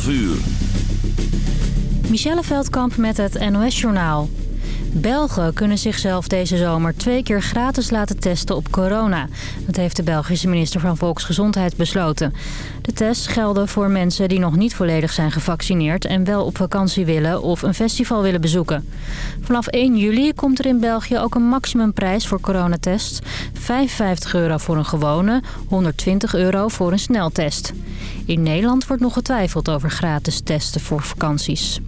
12 uur. Michelle Veldkamp met het NOS-journaal. Belgen kunnen zichzelf deze zomer twee keer gratis laten testen op corona. Dat heeft de Belgische minister van Volksgezondheid besloten. De tests gelden voor mensen die nog niet volledig zijn gevaccineerd... en wel op vakantie willen of een festival willen bezoeken. Vanaf 1 juli komt er in België ook een maximumprijs voor coronatests. 55 euro voor een gewone, 120 euro voor een sneltest. In Nederland wordt nog getwijfeld over gratis testen voor vakanties.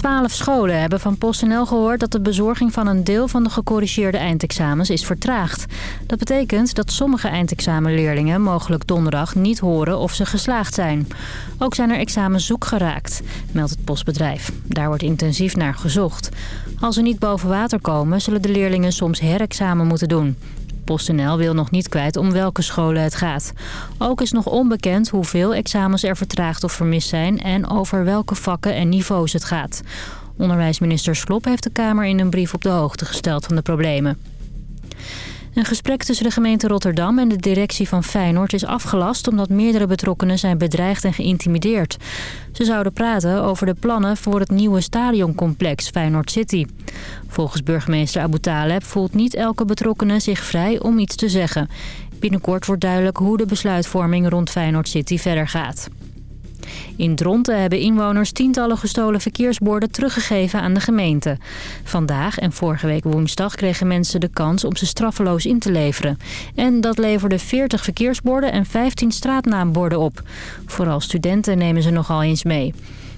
Twaalf scholen hebben van PostNL gehoord dat de bezorging van een deel van de gecorrigeerde eindexamens is vertraagd. Dat betekent dat sommige eindexamenleerlingen mogelijk donderdag niet horen of ze geslaagd zijn. Ook zijn er examens zoek geraakt, meldt het postbedrijf. Daar wordt intensief naar gezocht. Als ze niet boven water komen, zullen de leerlingen soms herexamen moeten doen. PostNL wil nog niet kwijt om welke scholen het gaat. Ook is nog onbekend hoeveel examens er vertraagd of vermist zijn... en over welke vakken en niveaus het gaat. Onderwijsminister Slop heeft de Kamer in een brief op de hoogte gesteld van de problemen. Een gesprek tussen de gemeente Rotterdam en de directie van Feyenoord is afgelast... omdat meerdere betrokkenen zijn bedreigd en geïntimideerd. Ze zouden praten over de plannen voor het nieuwe stadioncomplex Feyenoord City. Volgens burgemeester Abu Taleb voelt niet elke betrokkenen zich vrij om iets te zeggen. Binnenkort wordt duidelijk hoe de besluitvorming rond Feyenoord City verder gaat. In Dronten hebben inwoners tientallen gestolen verkeersborden teruggegeven aan de gemeente. Vandaag en vorige week woensdag kregen mensen de kans om ze straffeloos in te leveren. En dat leverde 40 verkeersborden en 15 straatnaamborden op. Vooral studenten nemen ze nogal eens mee.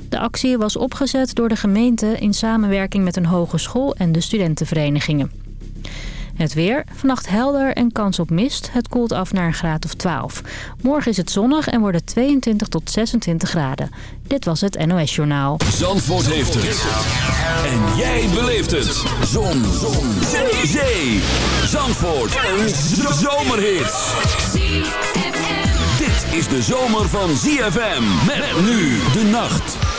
De actie was opgezet door de gemeente in samenwerking met een hogeschool en de studentenverenigingen. Het weer. Vannacht helder en kans op mist. Het koelt af naar een graad of 12. Morgen is het zonnig en wordt het 22 tot 26 graden. Dit was het NOS Journaal. Zandvoort heeft het. En jij beleeft het. Zon. Zon. Zee. Zandvoort. Een zomerhit. Dit is de zomer van ZFM. Met nu de nacht.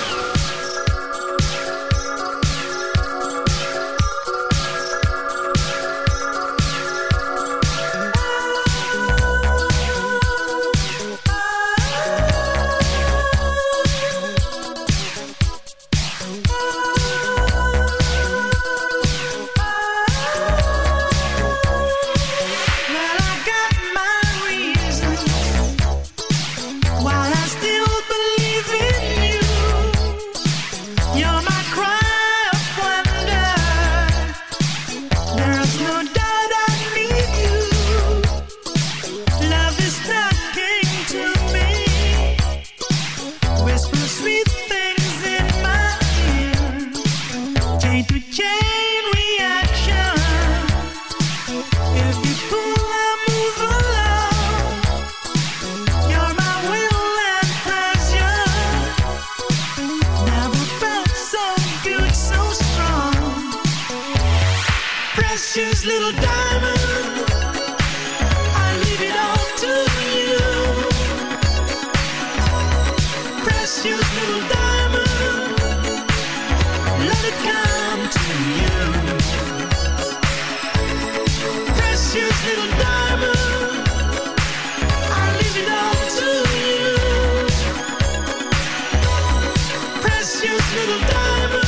used o the diamond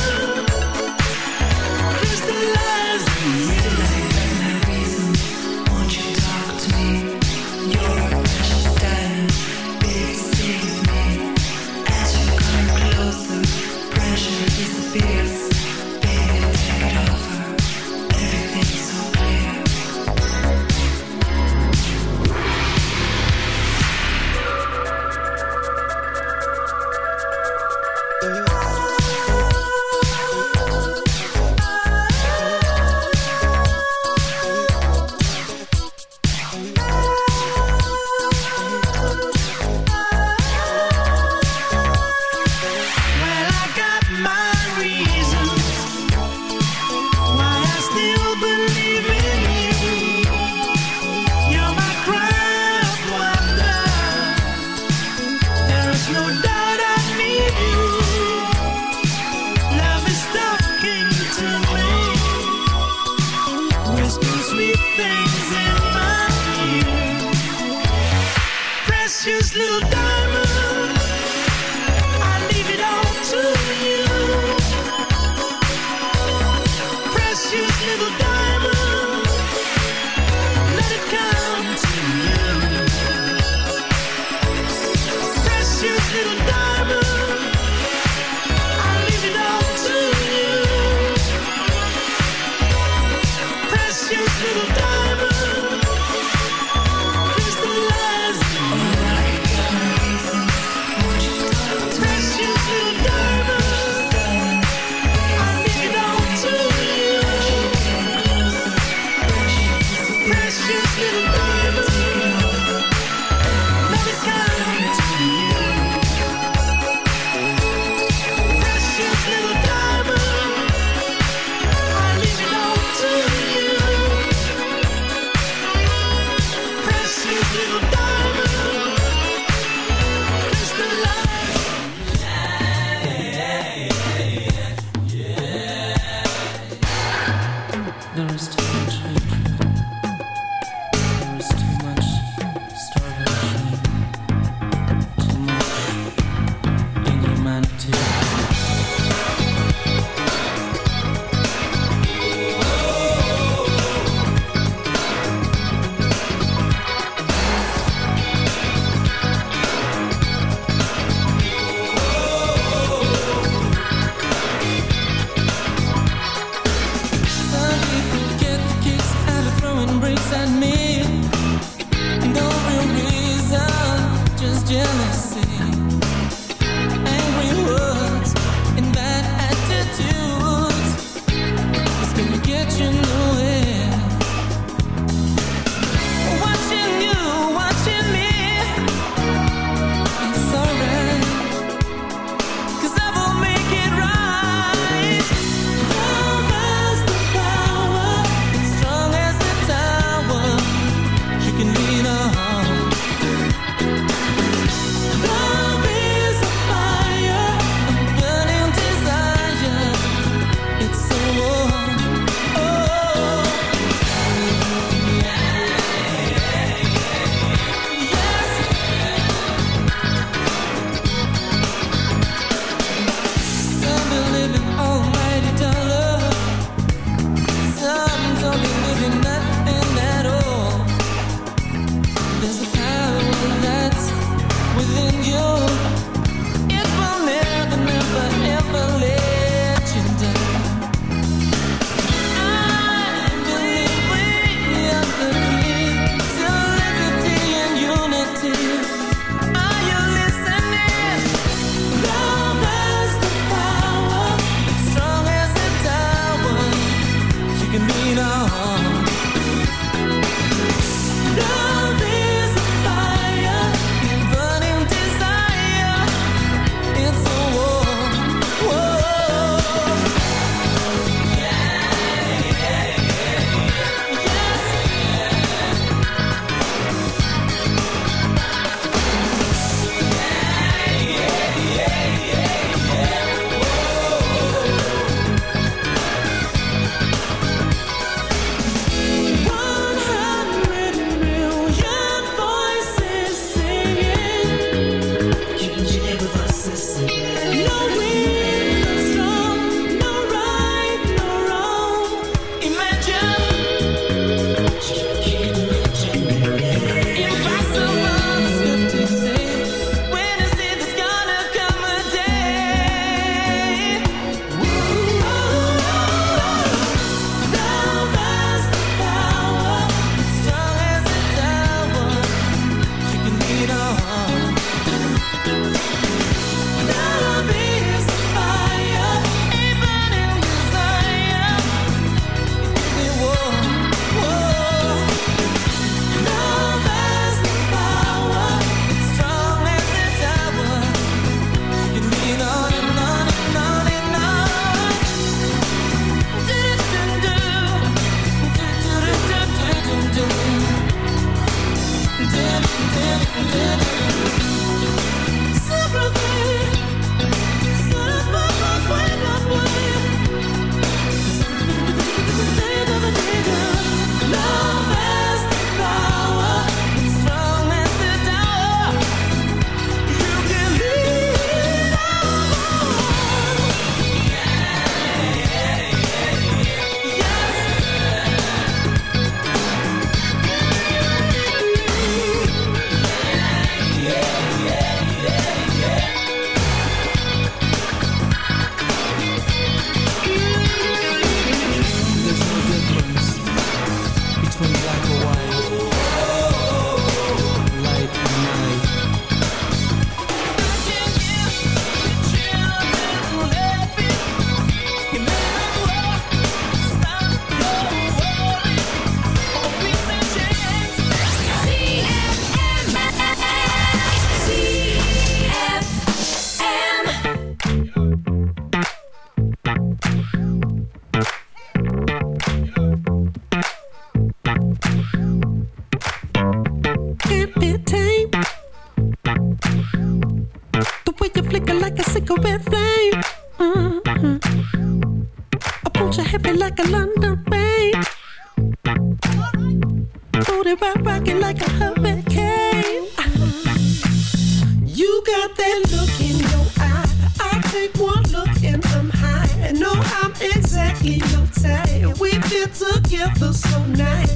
together so nice.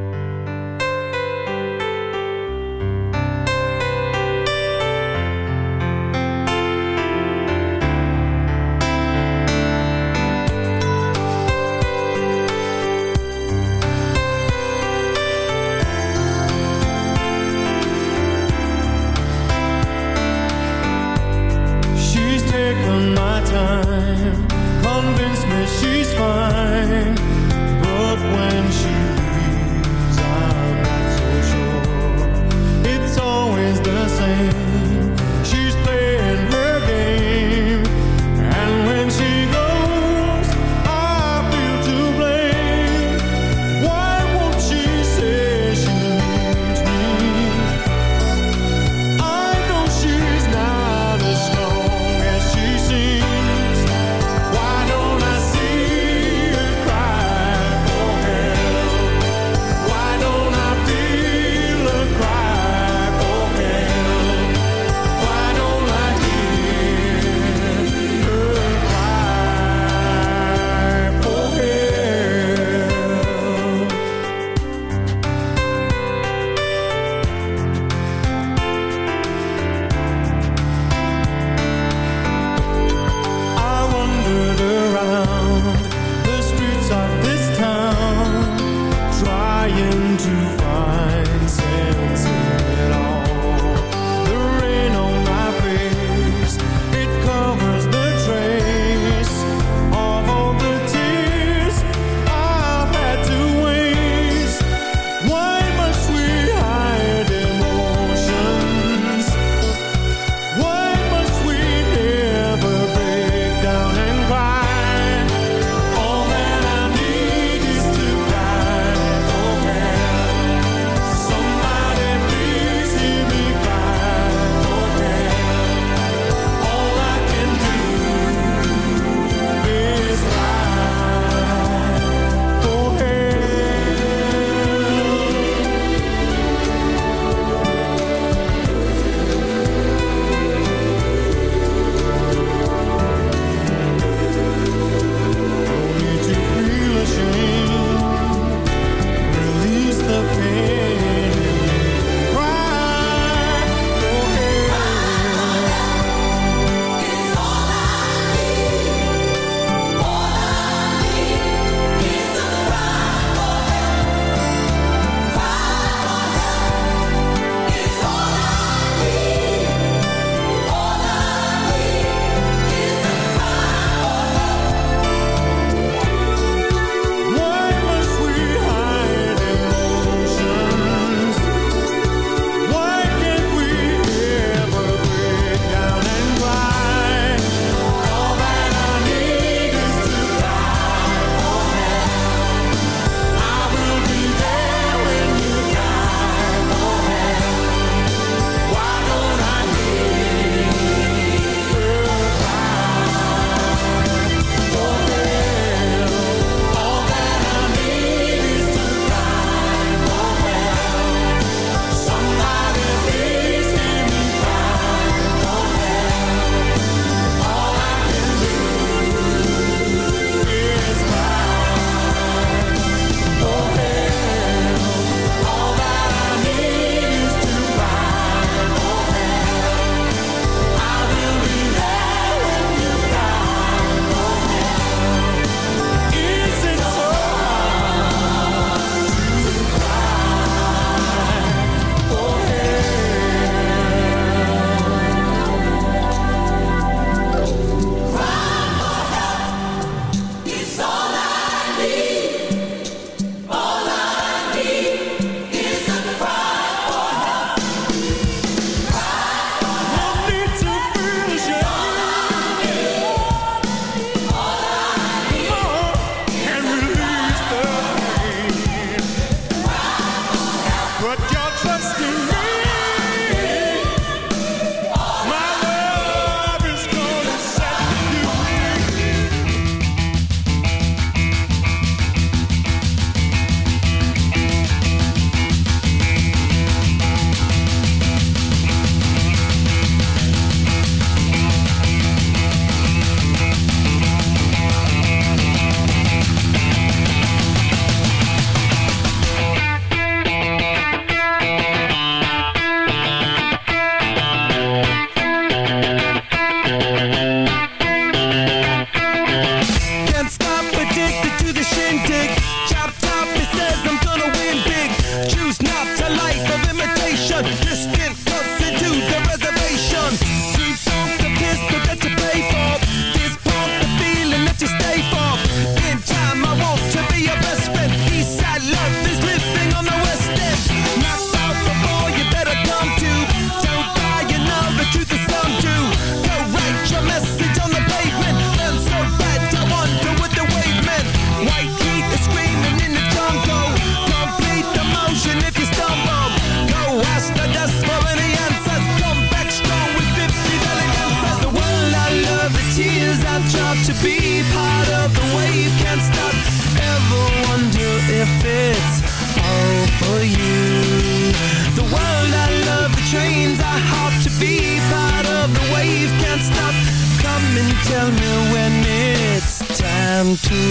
Tell me when it's time to.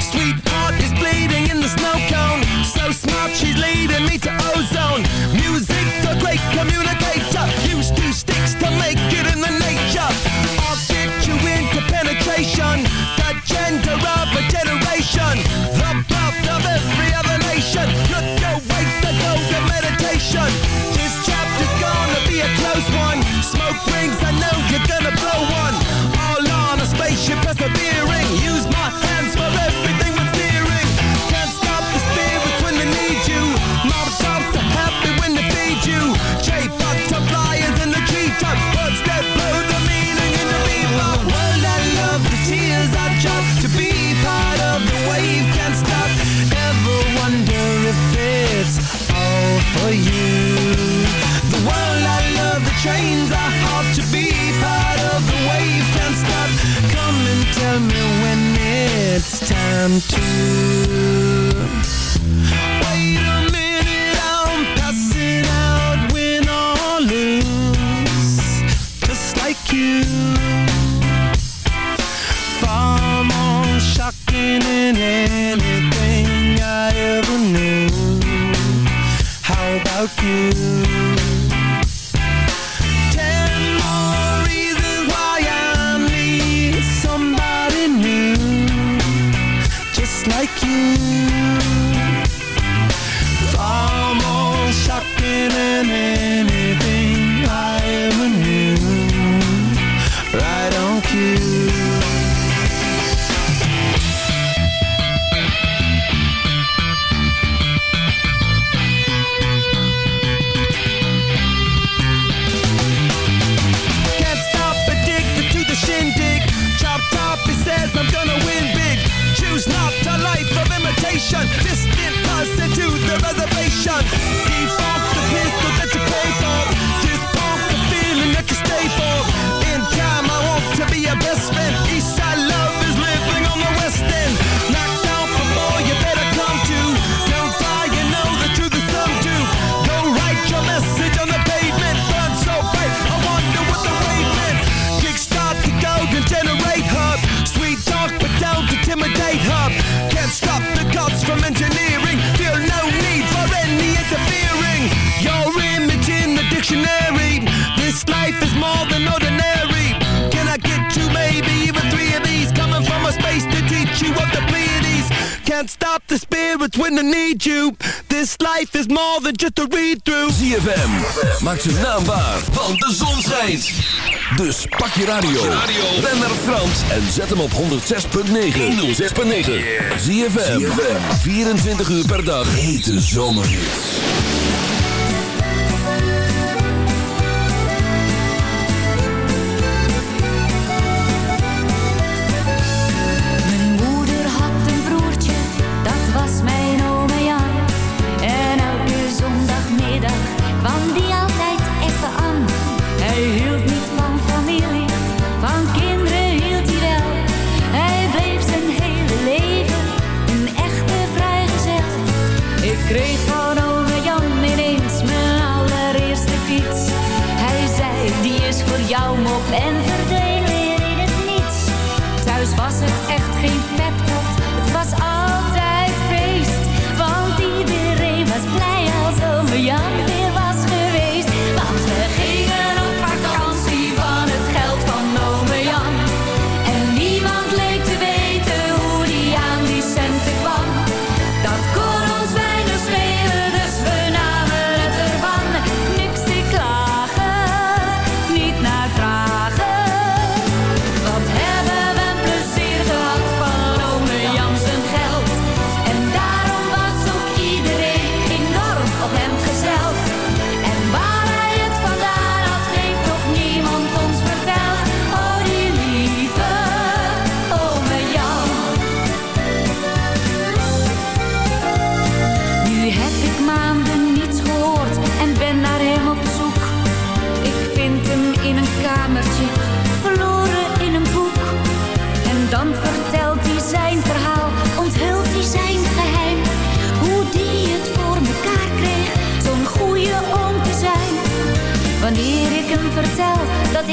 Sweetheart is bleeding in the snow cone. So smart she's leading me to ozone. Music's a great communicator. Use two sticks to make it in the nature. I'll get you into penetration. The gender of a generation. The birth of every other nation. Look away to go to meditation. This chapter's gonna be a close one. Smoke rings and time to gonna need you. This life is more than just a read-through. ZFM, maak ze naambaar, want de zon schijnt. Dus pak je radio, ben naar Frans en zet hem op 106.9. 106.9. ZFM, 24 uur per dag, hete zomerhits. jouw mop en verdween weer in het niets. Thuis was het echt geen peptot, het was altijd feest. Want iedereen was blij als over jou.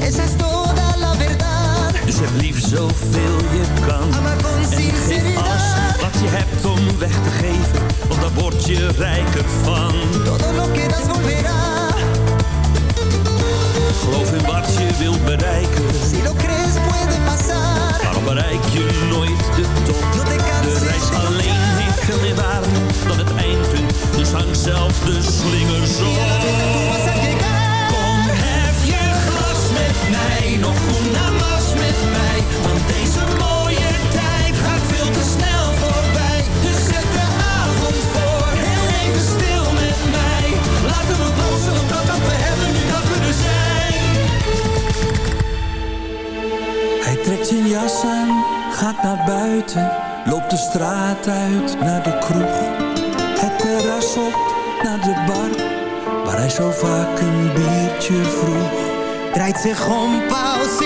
Esa es toda la verdad. Dus heb lief zoveel je kan. en con. Alles wat je hebt om weg te geven, want daar word je rijker van. Todo lo que das volverá. Geloof in wat je wilt bereiken. Si lo puede pasar. Bereik je nooit de top? De reis alleen heeft veel meer waarde dan het eindpunt. Dus hang zelf de slingers op nog goed namas met mij. Want deze mooie tijd gaat veel te snel voorbij. Dus zet de avond voor, heel even stil met mij. Laten we blozen op dat wat we hebben nu dat we er zijn. Hij trekt zijn jas aan, gaat naar buiten. Loopt de straat uit naar de kroeg. Het terras op naar de bar, waar hij zo vaak een biertje vroeg draait zich om, pauze.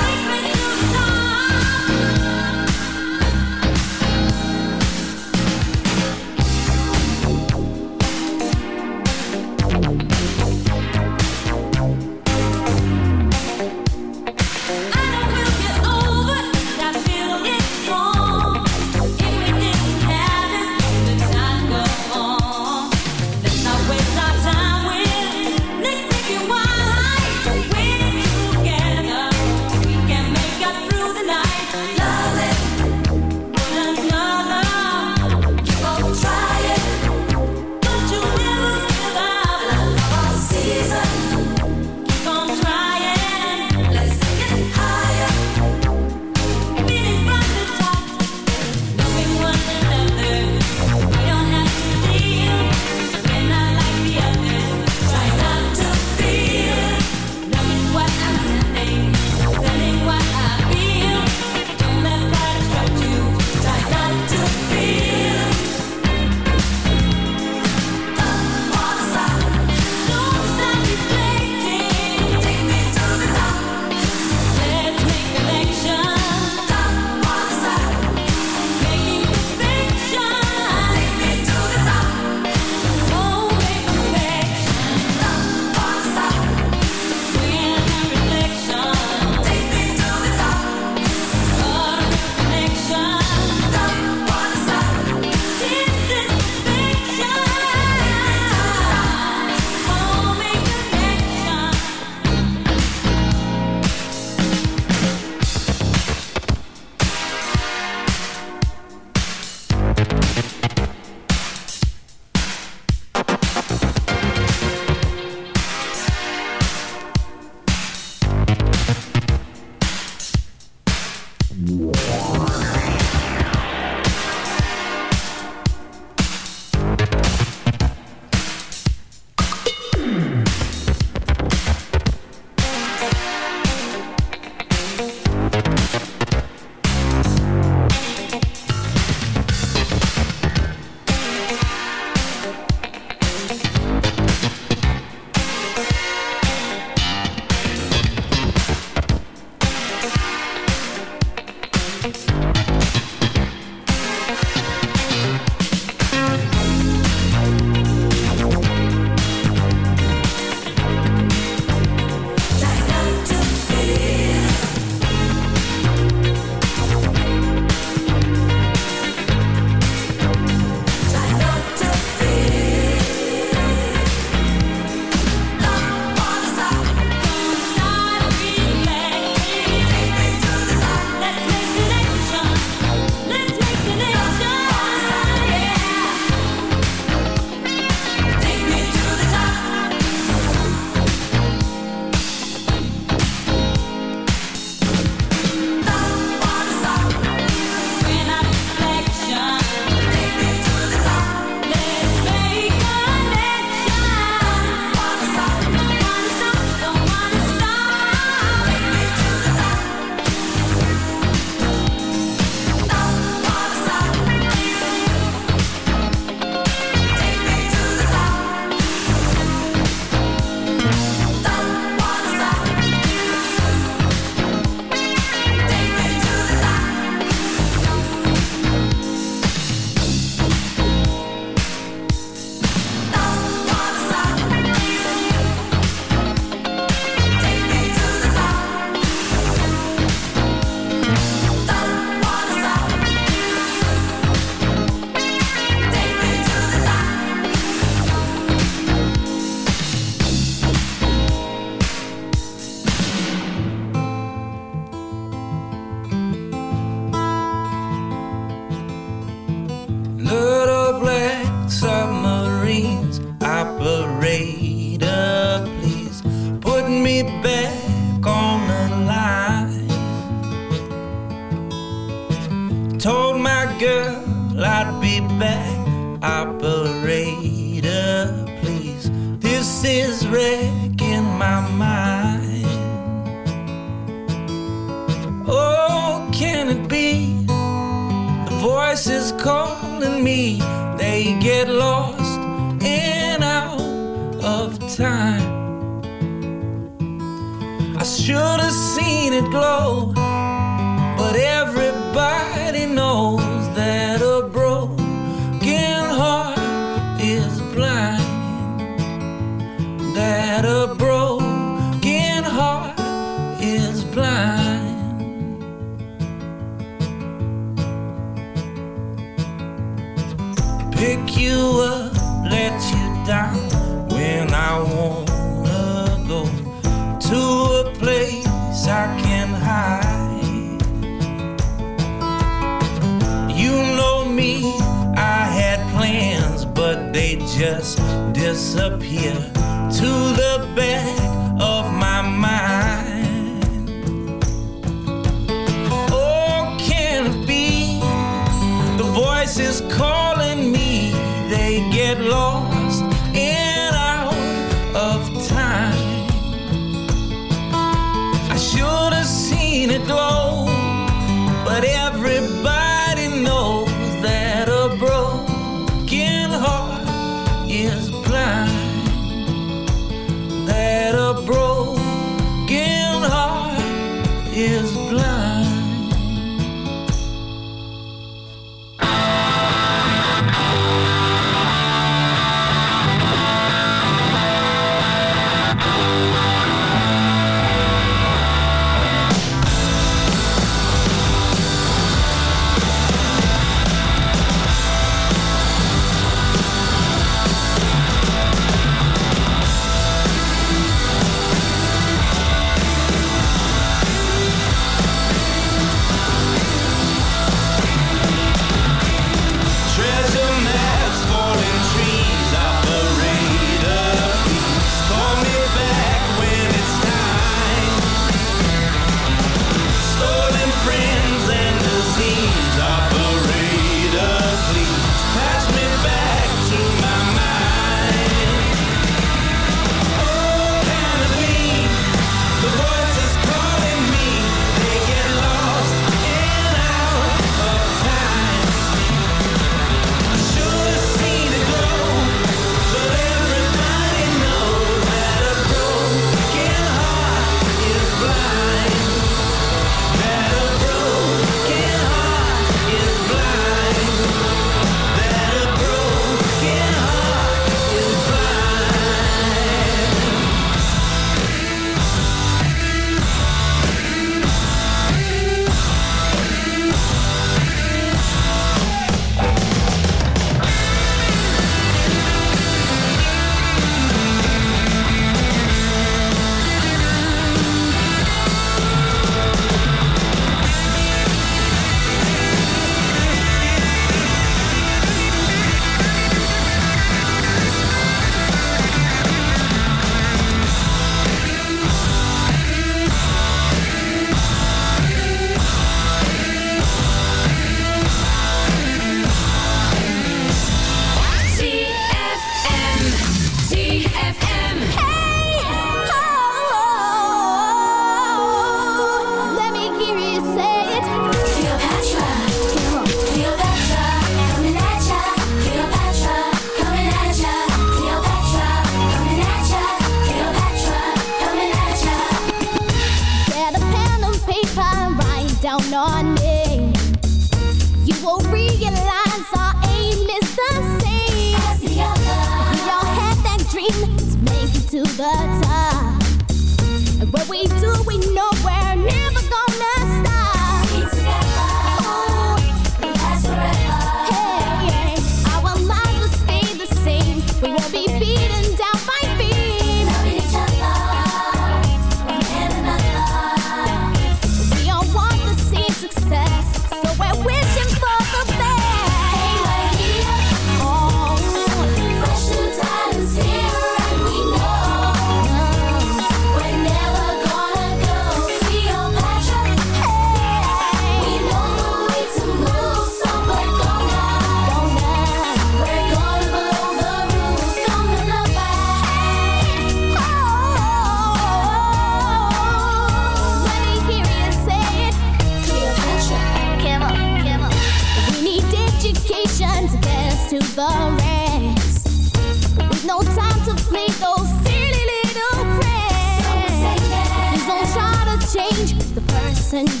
and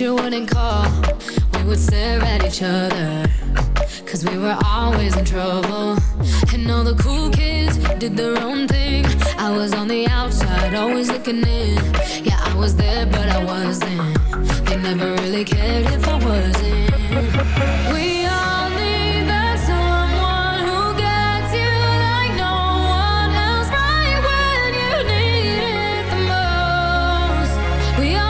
you wouldn't call, we would stare at each other. Cause we were always in trouble. And all the cool kids did their own thing. I was on the outside, always looking in. Yeah, I was there, but I wasn't. They never really cared if I wasn't. We all need that someone who gets you like no one else right when you need it the most. We all